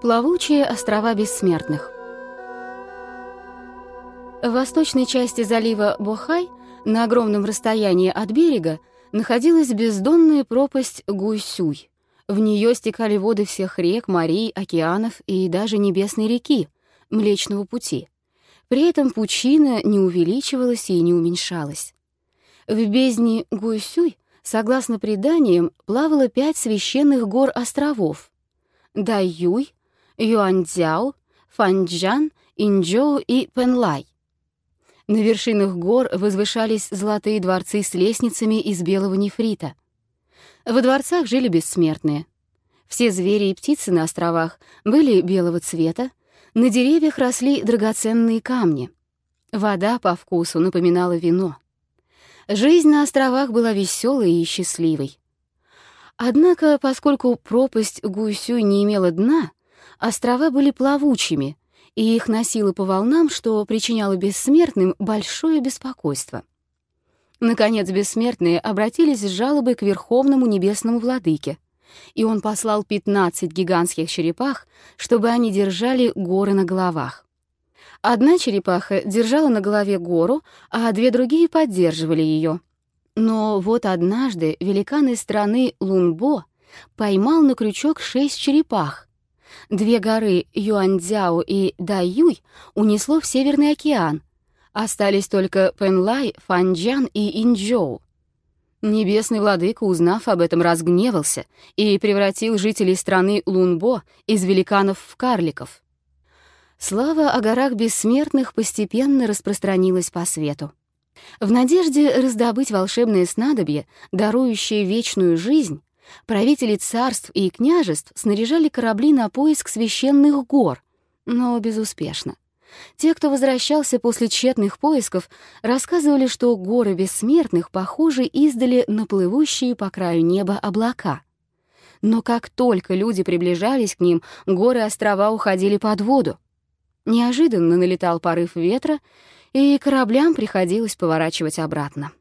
Плавучие острова бессмертных. В восточной части залива Бохай, на огромном расстоянии от берега, находилась бездонная пропасть Гуйсюй. В нее стекали воды всех рек, морей, океанов и даже небесной реки, Млечного пути. При этом пучина не увеличивалась и не уменьшалась. В бездне Гуйсюй, согласно преданиям, плавало пять священных гор-островов — Дайюй, Юаньцзяо, Фанчжан, Инчжоу и Пенлай. На вершинах гор возвышались золотые дворцы с лестницами из белого нефрита. Во дворцах жили бессмертные. Все звери и птицы на островах были белого цвета, на деревьях росли драгоценные камни. Вода по вкусу напоминала вино. Жизнь на островах была веселой и счастливой. Однако, поскольку пропасть Гуйсюй не имела дна, Острова были плавучими, и их носило по волнам, что причиняло бессмертным большое беспокойство. Наконец бессмертные обратились с жалобой к Верховному Небесному Владыке, и он послал 15 гигантских черепах, чтобы они держали горы на головах. Одна черепаха держала на голове гору, а две другие поддерживали ее. Но вот однажды великан из страны Лунбо поймал на крючок шесть черепах, Две горы Юаньцзяо и Даюй унесло в Северный океан. Остались только Пенлай, Фанчжан и Инчжоу. Небесный владыка, узнав об этом, разгневался и превратил жителей страны Лунбо из великанов в карликов. Слава о горах бессмертных постепенно распространилась по свету. В надежде раздобыть волшебное снадобье, дарующее вечную жизнь, Правители царств и княжеств снаряжали корабли на поиск священных гор, но безуспешно. Те, кто возвращался после тщетных поисков, рассказывали, что горы бессмертных похожи издали на плывущие по краю неба облака. Но как только люди приближались к ним, горы острова уходили под воду. Неожиданно налетал порыв ветра, и кораблям приходилось поворачивать обратно.